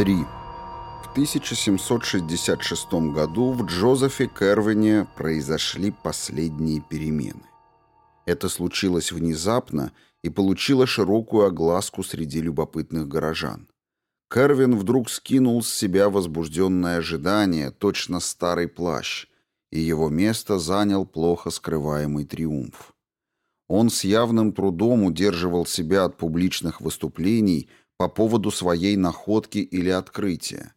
3. В 1766 году в Джозефе Кервине произошли последние перемены. Это случилось внезапно и получило широкую огласку среди любопытных горожан. Кервин вдруг скинул с себя возбужденное ожидание, точно старый плащ, и его место занял плохо скрываемый триумф. Он с явным трудом удерживал себя от публичных выступлений по поводу своей находки или открытия.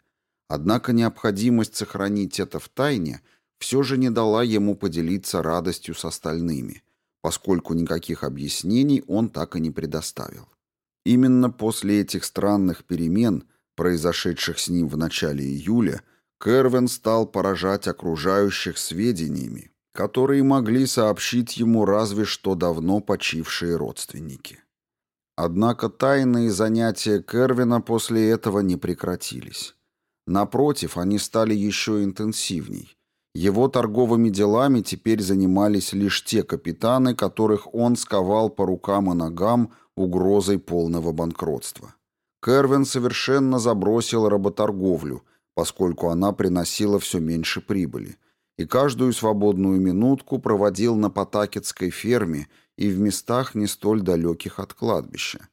Однако необходимость сохранить это в тайне все же не дала ему поделиться радостью с остальными, поскольку никаких объяснений он так и не предоставил. Именно после этих странных перемен, произошедших с ним в начале июля, Кервин стал поражать окружающих сведениями, которые могли сообщить ему разве что давно почившие родственники. Однако тайные занятия Кервина после этого не прекратились. Напротив, они стали еще интенсивней. Его торговыми делами теперь занимались лишь те капитаны, которых он сковал по рукам и ногам угрозой полного банкротства. Кервин совершенно забросил работорговлю, поскольку она приносила все меньше прибыли, и каждую свободную минутку проводил на Потакетской ферме – и в местах не столь далеких от кладбища.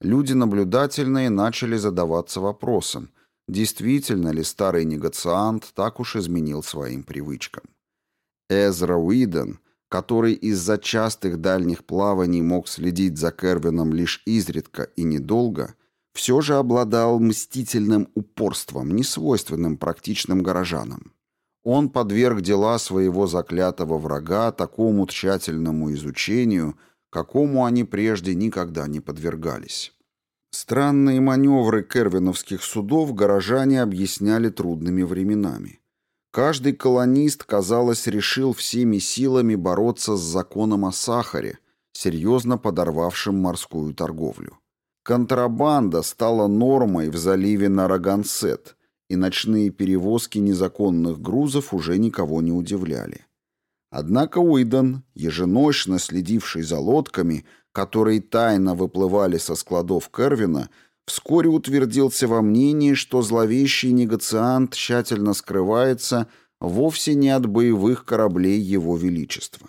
Люди наблюдательные начали задаваться вопросом, действительно ли старый негациант так уж изменил своим привычкам. Эзра Уидон, который из-за частых дальних плаваний мог следить за Кервином лишь изредка и недолго, все же обладал мстительным упорством, несвойственным практичным горожанам. Он подверг дела своего заклятого врага такому тщательному изучению, какому они прежде никогда не подвергались. Странные маневры кервиновских судов горожане объясняли трудными временами. Каждый колонист, казалось, решил всеми силами бороться с законом о сахаре, серьезно подорвавшим морскую торговлю. Контрабанда стала нормой в заливе Нарагансет – и ночные перевозки незаконных грузов уже никого не удивляли. Однако Уидон, еженочно следивший за лодками, которые тайно выплывали со складов Кервина, вскоре утвердился во мнении, что зловещий негациант тщательно скрывается вовсе не от боевых кораблей Его Величества.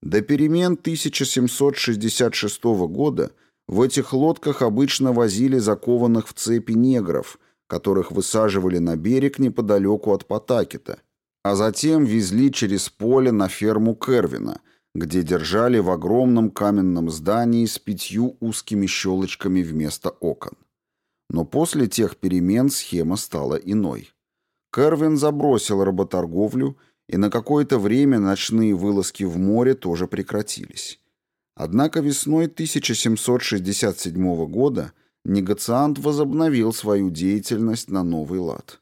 До перемен 1766 года в этих лодках обычно возили закованных в цепи негров – которых высаживали на берег неподалеку от Потакета, а затем везли через поле на ферму Кервина, где держали в огромном каменном здании с пятью узкими щелочками вместо окон. Но после тех перемен схема стала иной. Кервин забросил работорговлю, и на какое-то время ночные вылазки в море тоже прекратились. Однако весной 1767 года негациант возобновил свою деятельность на новый лад.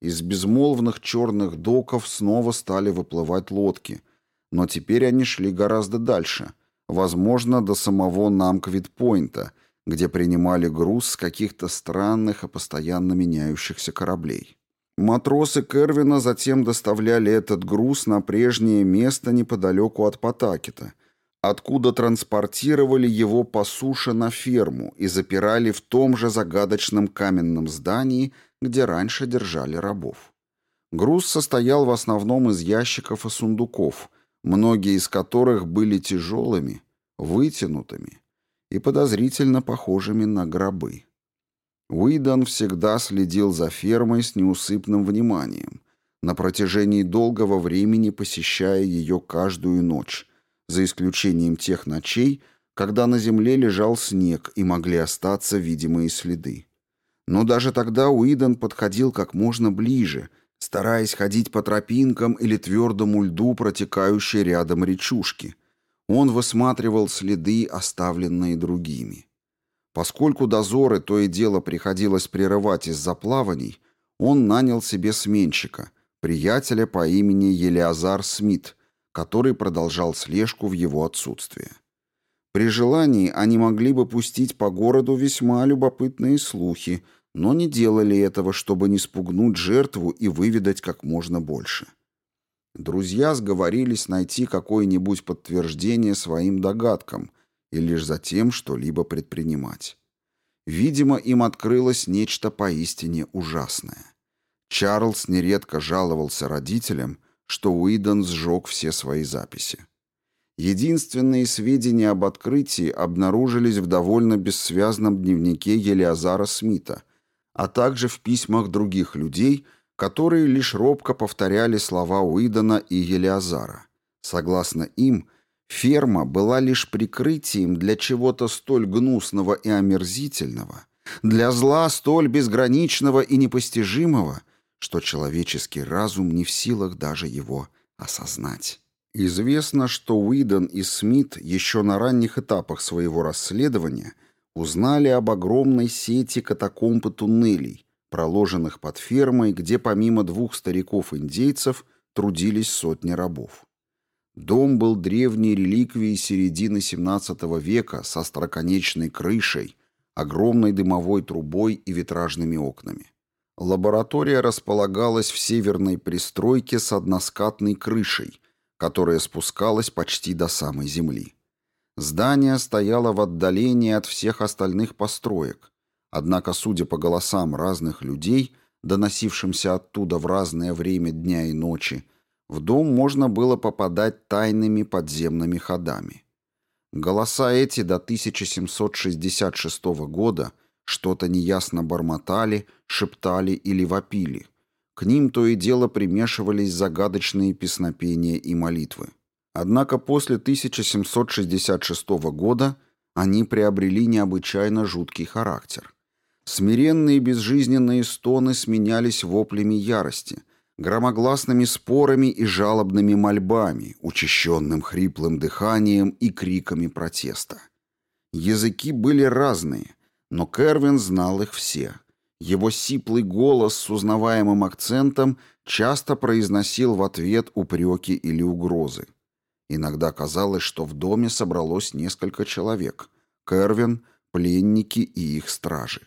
Из безмолвных черных доков снова стали выплывать лодки, но теперь они шли гораздо дальше, возможно, до самого Намквит-Пойнта, где принимали груз с каких-то странных и постоянно меняющихся кораблей. Матросы Кервина затем доставляли этот груз на прежнее место неподалеку от Потакета – откуда транспортировали его по суше на ферму и запирали в том же загадочном каменном здании, где раньше держали рабов. Груз состоял в основном из ящиков и сундуков, многие из которых были тяжелыми, вытянутыми и подозрительно похожими на гробы. Уидон всегда следил за фермой с неусыпным вниманием, на протяжении долгого времени посещая ее каждую ночь, за исключением тех ночей, когда на земле лежал снег и могли остаться видимые следы. Но даже тогда Уидон подходил как можно ближе, стараясь ходить по тропинкам или твердому льду, протекающей рядом речушки. Он высматривал следы, оставленные другими. Поскольку дозоры то и дело приходилось прерывать из-за плаваний, он нанял себе сменщика, приятеля по имени Елиазар Смит – который продолжал слежку в его отсутствие. При желании они могли бы пустить по городу весьма любопытные слухи, но не делали этого, чтобы не спугнуть жертву и выведать как можно больше. Друзья сговорились найти какое-нибудь подтверждение своим догадкам и лишь затем что-либо предпринимать. видимо, им открылось нечто поистине ужасное. Чарльз нередко жаловался родителям, что Уидон сжег все свои записи. Единственные сведения об открытии обнаружились в довольно бессвязном дневнике Елиазара Смита, а также в письмах других людей, которые лишь робко повторяли слова Уидона и Елиазара. Согласно им, ферма была лишь прикрытием для чего-то столь гнусного и омерзительного, для зла столь безграничного и непостижимого, что человеческий разум не в силах даже его осознать. Известно, что Уидон и Смит еще на ранних этапах своего расследования узнали об огромной сети катакомб и туннелей, проложенных под фермой, где помимо двух стариков-индейцев трудились сотни рабов. Дом был древней реликвией середины XVII века со остроконечной крышей, огромной дымовой трубой и витражными окнами. Лаборатория располагалась в северной пристройке с односкатной крышей, которая спускалась почти до самой земли. Здание стояло в отдалении от всех остальных построек, однако, судя по голосам разных людей, доносившимся оттуда в разное время дня и ночи, в дом можно было попадать тайными подземными ходами. Голоса эти до 1766 года что-то неясно бормотали, шептали или вопили. К ним то и дело примешивались загадочные песнопения и молитвы. Однако после 1766 года они приобрели необычайно жуткий характер. Смиренные безжизненные стоны сменялись воплями ярости, громогласными спорами и жалобными мольбами, учащенным хриплым дыханием и криками протеста. Языки были разные, но Кервин знал их все. Его сиплый голос с узнаваемым акцентом часто произносил в ответ упреки или угрозы. Иногда казалось, что в доме собралось несколько человек — Кервин, пленники и их стражи.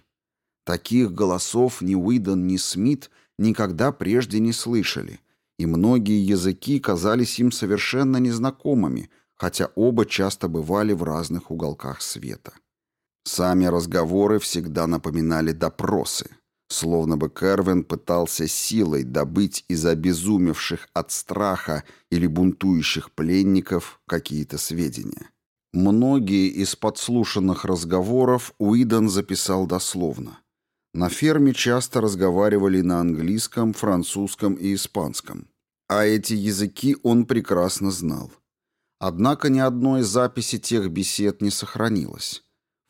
Таких голосов ни Уидон, ни Смит никогда прежде не слышали, и многие языки казались им совершенно незнакомыми, хотя оба часто бывали в разных уголках света. Сами разговоры всегда напоминали допросы, словно бы Кервин пытался силой добыть из обезумевших от страха или бунтующих пленников какие-то сведения. Многие из подслушанных разговоров Уидон записал дословно. На ферме часто разговаривали на английском, французском и испанском. А эти языки он прекрасно знал. Однако ни одной записи тех бесед не сохранилось.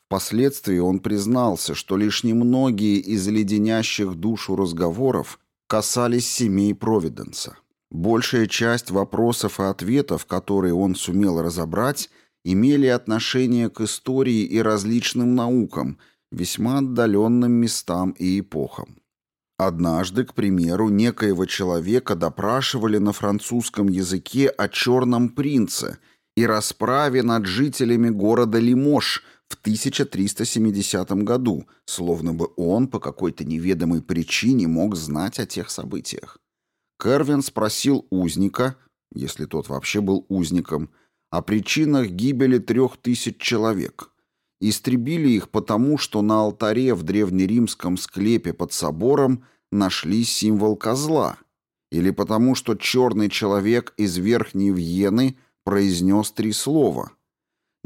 Впоследствии он признался, что лишь немногие из леденящих душу разговоров касались семей Провиденса. Большая часть вопросов и ответов, которые он сумел разобрать, имели отношение к истории и различным наукам, весьма отдаленным местам и эпохам. Однажды, к примеру, некоего человека допрашивали на французском языке о черном принце и расправе над жителями города Лимош – в 1370 году, словно бы он по какой-то неведомой причине мог знать о тех событиях. Кервин спросил узника, если тот вообще был узником, о причинах гибели трех тысяч человек. Истребили их потому, что на алтаре в древнеримском склепе под собором нашли символ козла, или потому, что черный человек из Верхней Вьены произнес три слова –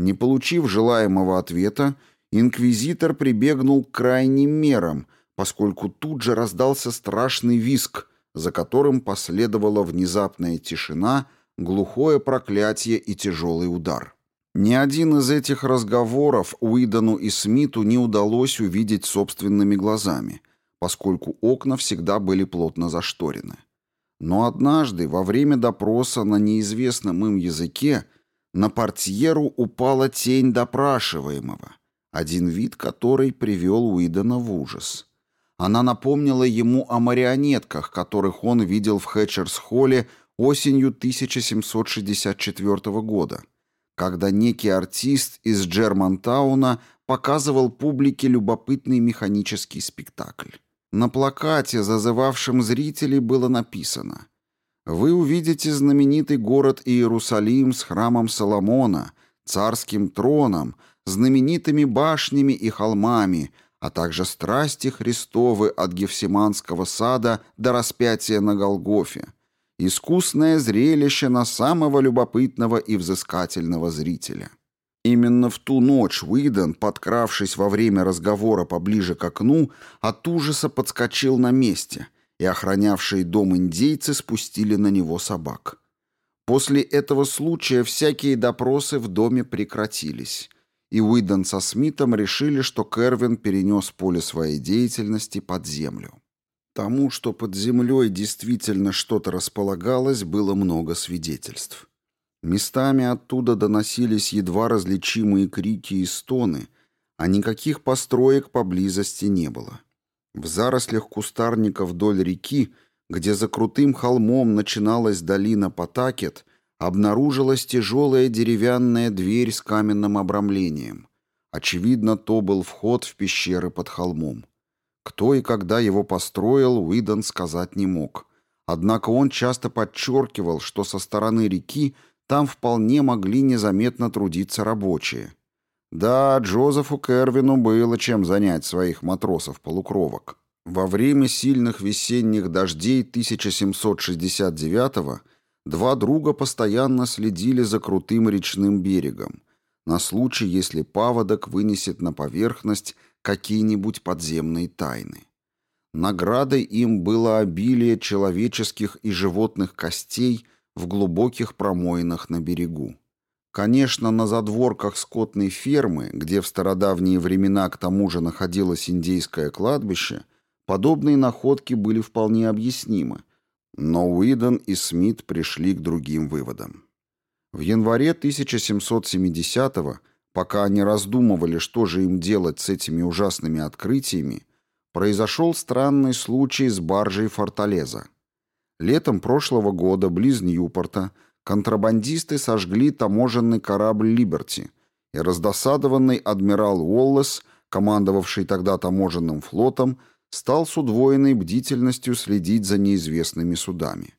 не получив желаемого ответа, инквизитор прибегнул к крайним мерам, поскольку тут же раздался страшный виск, за которым последовала внезапная тишина, глухое проклятие и тяжелый удар. Ни один из этих разговоров Уидону и Смиту не удалось увидеть собственными глазами, поскольку окна всегда были плотно зашторены. Но однажды, во время допроса на неизвестном им языке, на портьеру упала тень допрашиваемого, один вид которой привел Уидона в ужас. Она напомнила ему о марионетках, которых он видел в Хэтчерс-холле осенью 1764 года, когда некий артист из Джермантауна показывал публике любопытный механический спектакль. На плакате, зазывавшем зрителей, было написано вы увидите знаменитый город Иерусалим с храмом Соломона, царским троном, знаменитыми башнями и холмами, а также страсти Христовы от Гефсиманского сада до распятия на Голгофе, искусное зрелище на самого любопытного и взыскательного зрителя. Именно в ту ночь Уидон, подкравшись во время разговора поближе к окну, от ужаса подскочил на месте, и охранявшие дом индейцы спустили на него собак. После этого случая всякие допросы в доме прекратились, и Уидон со Смитом решили, что Кервин перенес поле своей деятельности под землю. Тому, что под землей действительно что-то располагалось, было много свидетельств. Местами оттуда доносились едва различимые крики и стоны, а никаких построек поблизости не было. В зарослях кустарника вдоль реки, где за крутым холмом начиналась долина Потакет, обнаружилась тяжелая деревянная дверь с каменным обрамлением. Очевидно, то был вход в пещеры под холмом. Кто и когда его построил, Уидон сказать не мог. Однако он часто подчеркивал, что со стороны реки там вполне могли незаметно трудиться рабочие. Да, Джозефу Кервину было чем занять своих матросов-полукровок. Во время сильных весенних дождей 1769-го два друга постоянно следили за крутым речным берегом, на случай, если паводок вынесет на поверхность какие-нибудь подземные тайны. Наградой им было обилие человеческих и животных костей – в глубоких промоинах на берегу. Конечно, на задворках скотной фермы, где в стародавние времена к тому же находилось индейское кладбище, подобные находки были вполне объяснимы, но Уидон и Смит пришли к другим выводам. В январе 1770-го, пока они раздумывали, что же им делать с этими ужасными открытиями, произошел странный случай с баржей «Форталеза». Летом прошлого года близ Ньюпорта контрабандисты сожгли таможенный корабль «Либерти», и раздосадованный адмирал Уоллес, командовавший тогда таможенным флотом, стал с удвоенной бдительностью следить за неизвестными судами.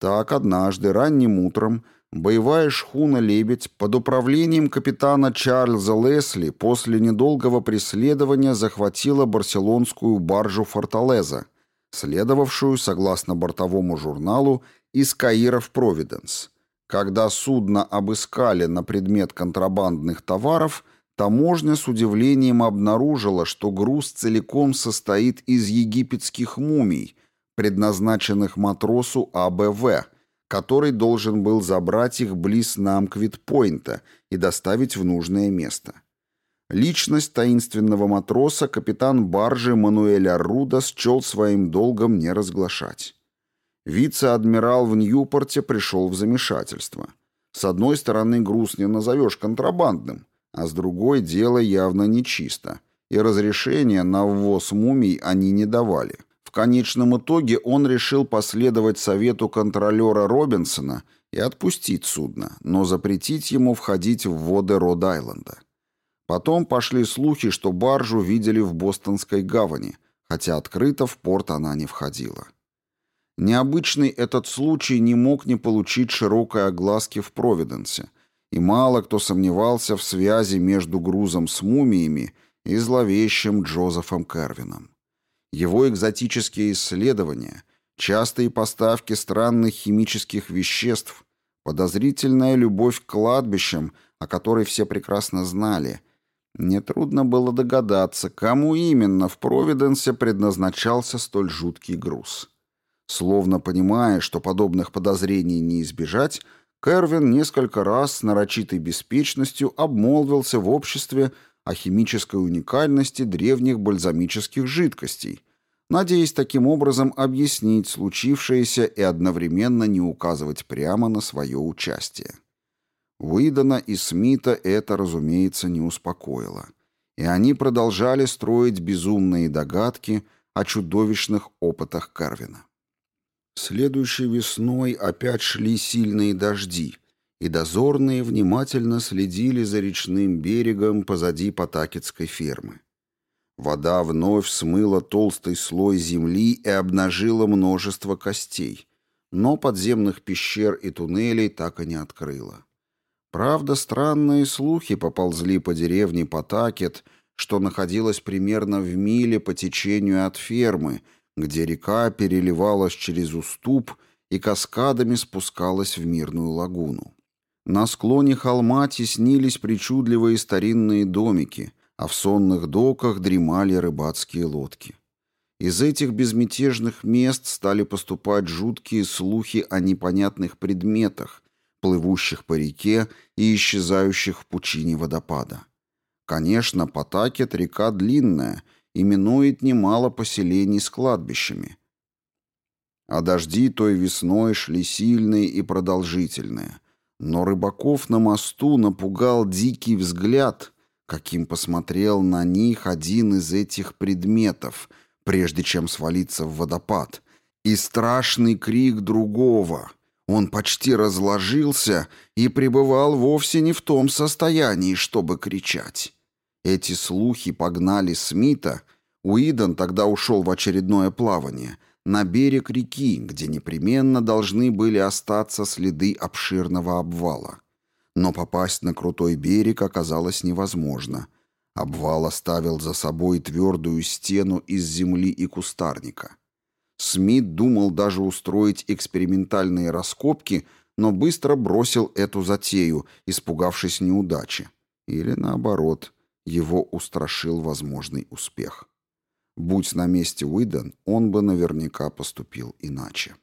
Так однажды ранним утром боевая шхуна «Лебедь» под управлением капитана Чарльза Лесли после недолгого преследования захватила барселонскую баржу «Форталеза», следовавшую, согласно бортовому журналу, из Каира в Провиденс. Когда судно обыскали на предмет контрабандных товаров, таможня с удивлением обнаружила, что груз целиком состоит из египетских мумий, предназначенных матросу АБВ, который должен был забрать их близ Намквит-Пойнта и доставить в нужное место. Личность таинственного матроса капитан баржи Мануэля Руда счел своим долгом не разглашать. Вице-адмирал в Ньюпорте пришел в замешательство. С одной стороны, груз не назовешь контрабандным, а с другой дело явно нечисто, и разрешения на ввоз мумий они не давали. В конечном итоге он решил последовать совету контролера Робинсона и отпустить судно, но запретить ему входить в воды Род-Айленда. Потом пошли слухи, что баржу видели в Бостонской гавани, хотя открыто в порт она не входила. Необычный этот случай не мог не получить широкой огласки в Провиденсе, и мало кто сомневался в связи между грузом с мумиями и зловещим Джозефом Кервином. Его экзотические исследования, частые поставки странных химических веществ, подозрительная любовь к кладбищам, о которой все прекрасно знали, Нетрудно было догадаться, кому именно в Провиденсе предназначался столь жуткий груз. Словно понимая, что подобных подозрений не избежать, Кервин несколько раз с нарочитой беспечностью обмолвился в обществе о химической уникальности древних бальзамических жидкостей, надеясь таким образом объяснить случившееся и одновременно не указывать прямо на свое участие. Уидона и Смита это, разумеется, не успокоило. И они продолжали строить безумные догадки о чудовищных опытах Карвина. Следующей весной опять шли сильные дожди, и дозорные внимательно следили за речным берегом позади Потакетской фермы. Вода вновь смыла толстый слой земли и обнажила множество костей, но подземных пещер и туннелей так и не открыла. Правда, странные слухи поползли по деревне Потакет, что находилось примерно в миле по течению от фермы, где река переливалась через уступ и каскадами спускалась в мирную лагуну. На склоне холма теснились причудливые старинные домики, а в сонных доках дремали рыбацкие лодки. Из этих безмятежных мест стали поступать жуткие слухи о непонятных предметах, плывущих по реке и исчезающих в пучине водопада. Конечно, Потакет река длинная и минует немало поселений с кладбищами. А дожди той весной шли сильные и продолжительные. Но рыбаков на мосту напугал дикий взгляд, каким посмотрел на них один из этих предметов, прежде чем свалиться в водопад, и страшный крик другого — он почти разложился и пребывал вовсе не в том состоянии, чтобы кричать. Эти слухи погнали Смита, Уидон тогда ушел в очередное плавание, на берег реки, где непременно должны были остаться следы обширного обвала. Но попасть на крутой берег оказалось невозможно. Обвал оставил за собой твердую стену из земли и кустарника. Смит думал даже устроить экспериментальные раскопки, но быстро бросил эту затею, испугавшись неудачи. Или наоборот, его устрашил возможный успех. Будь на месте Уидон, он бы наверняка поступил иначе.